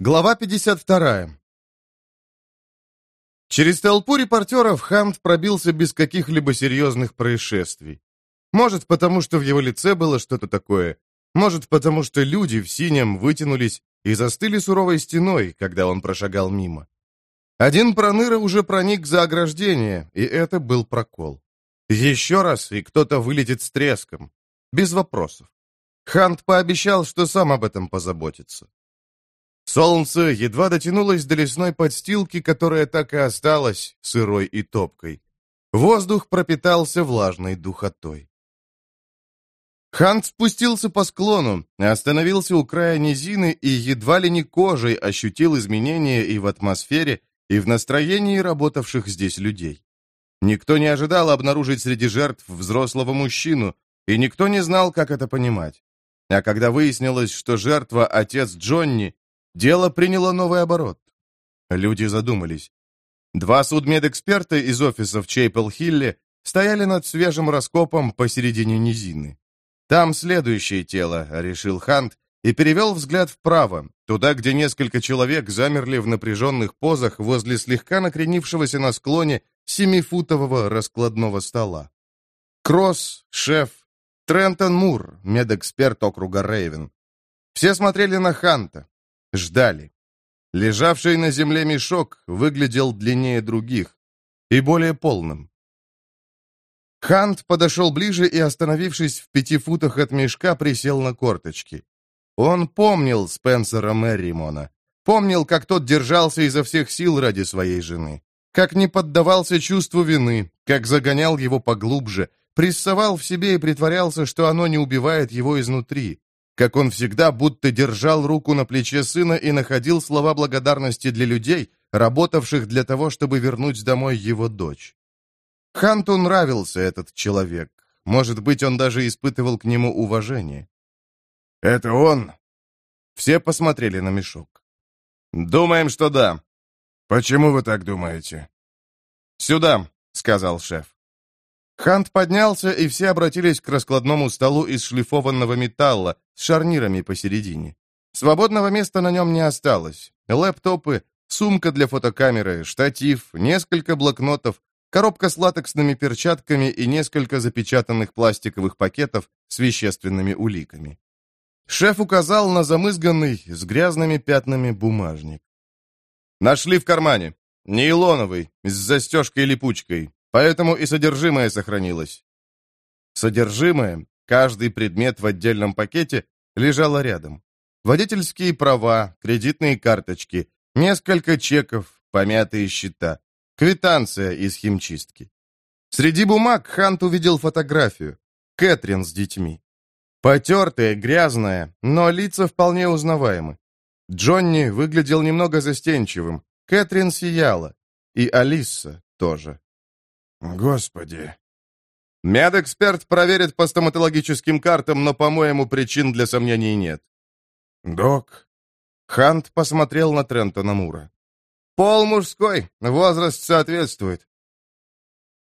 Глава 52. Через толпу репортеров Хант пробился без каких-либо серьезных происшествий. Может, потому что в его лице было что-то такое. Может, потому что люди в синем вытянулись и застыли суровой стеной, когда он прошагал мимо. Один проныра уже проник за ограждение, и это был прокол. Еще раз, и кто-то вылетит с треском. Без вопросов. Хант пообещал, что сам об этом позаботится. Солнце едва дотянулось до лесной подстилки, которая так и осталась сырой и топкой. Воздух пропитался влажной духотой. Хант спустился по склону, остановился у края низины и едва ли не кожей ощутил изменения и в атмосфере, и в настроении работавших здесь людей. Никто не ожидал обнаружить среди жертв взрослого мужчину, и никто не знал, как это понимать. А когда выяснилось, что жертва — отец Джонни, Дело приняло новый оборот. Люди задумались. Два судмедэксперта из офиса в Чейпел-Хилле стояли над свежим раскопом посередине низины. «Там следующее тело», — решил Хант, и перевел взгляд вправо, туда, где несколько человек замерли в напряженных позах возле слегка накренившегося на склоне семифутового раскладного стола. Кросс, шеф, Трентон Мур, медэксперт округа Рейвен. Все смотрели на Ханта, Ждали. Лежавший на земле мешок выглядел длиннее других и более полным. Хант подошел ближе и, остановившись в пяти футах от мешка, присел на корточки. Он помнил Спенсера Мерримона. Помнил, как тот держался изо всех сил ради своей жены. Как не поддавался чувству вины, как загонял его поглубже, прессовал в себе и притворялся, что оно не убивает его изнутри как он всегда будто держал руку на плече сына и находил слова благодарности для людей, работавших для того, чтобы вернуть домой его дочь. Ханту нравился этот человек. Может быть, он даже испытывал к нему уважение. «Это он?» Все посмотрели на мешок. «Думаем, что да». «Почему вы так думаете?» «Сюда», — сказал шеф. Хант поднялся, и все обратились к раскладному столу из шлифованного металла с шарнирами посередине. Свободного места на нем не осталось. Лэптопы, сумка для фотокамеры, штатив, несколько блокнотов, коробка с латексными перчатками и несколько запечатанных пластиковых пакетов с вещественными уликами. Шеф указал на замызганный с грязными пятнами бумажник. «Нашли в кармане. Нейлоновый, с застежкой-липучкой. Поэтому и содержимое сохранилось. Содержимое, каждый предмет в отдельном пакете, лежало рядом. Водительские права, кредитные карточки, несколько чеков, помятые счета, квитанция из химчистки. Среди бумаг Хант увидел фотографию. Кэтрин с детьми. Потертая, грязная, но лица вполне узнаваемы. Джонни выглядел немного застенчивым, Кэтрин сияла, и Алиса тоже. Господи. Медэксперт проверит по стоматологическим картам, но, по-моему, причин для сомнений нет. Док. Хант посмотрел на Трентона Мура. Пол мужской, возраст соответствует.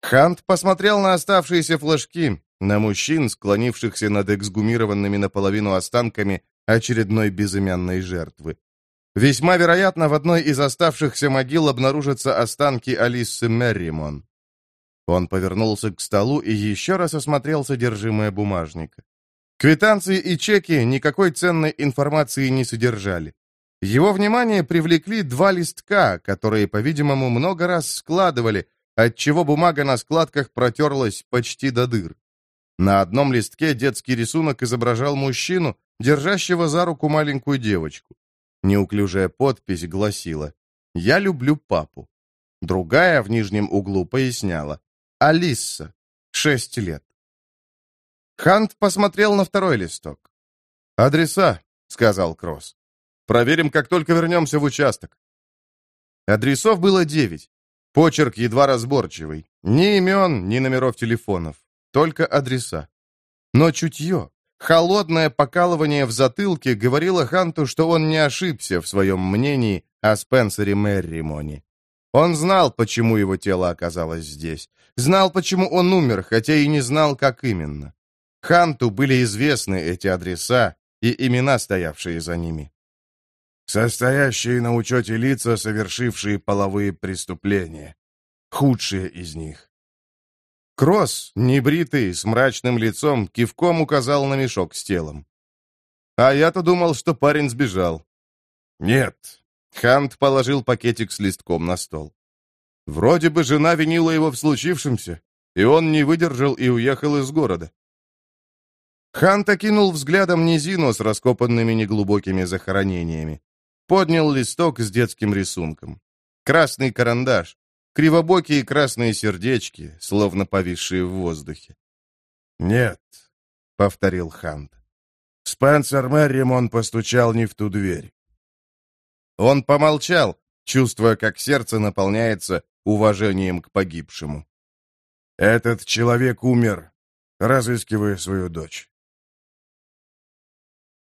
Хант посмотрел на оставшиеся флажки, на мужчин, склонившихся над эксгумированными наполовину останками очередной безымянной жертвы. Весьма вероятно, в одной из оставшихся могил обнаружатся останки Алисы Мерримон. Он повернулся к столу и еще раз осмотрел содержимое бумажника. Квитанции и чеки никакой ценной информации не содержали. Его внимание привлекли два листка, которые, по-видимому, много раз складывали, отчего бумага на складках протерлась почти до дыр. На одном листке детский рисунок изображал мужчину, держащего за руку маленькую девочку. Неуклюжая подпись гласила «Я люблю папу». Другая в нижнем углу поясняла Алиса, шесть лет. Хант посмотрел на второй листок. «Адреса», — сказал Кросс. «Проверим, как только вернемся в участок». Адресов было девять. Почерк едва разборчивый. Ни имен, ни номеров телефонов. Только адреса. Но чутье, холодное покалывание в затылке говорило Ханту, что он не ошибся в своем мнении о Спенсере Мерримоне. Он знал, почему его тело оказалось здесь. Знал, почему он умер, хотя и не знал, как именно. Ханту были известны эти адреса и имена, стоявшие за ними. Состоящие на учете лица, совершившие половые преступления. Худшие из них. Кросс, небритый, с мрачным лицом, кивком указал на мешок с телом. А я-то думал, что парень сбежал. Нет. Хант положил пакетик с листком на стол. Вроде бы жена винила его в случившемся, и он не выдержал и уехал из города. Хант окинул взглядом низину с раскопанными неглубокими захоронениями. Поднял листок с детским рисунком. Красный карандаш, кривобокие красные сердечки, словно повисшие в воздухе. «Нет», — повторил Хант. Спенсер Мерримон постучал не в ту дверь. Он помолчал, чувствуя, как сердце наполняется уважением к погибшему. «Этот человек умер, разыскивая свою дочь.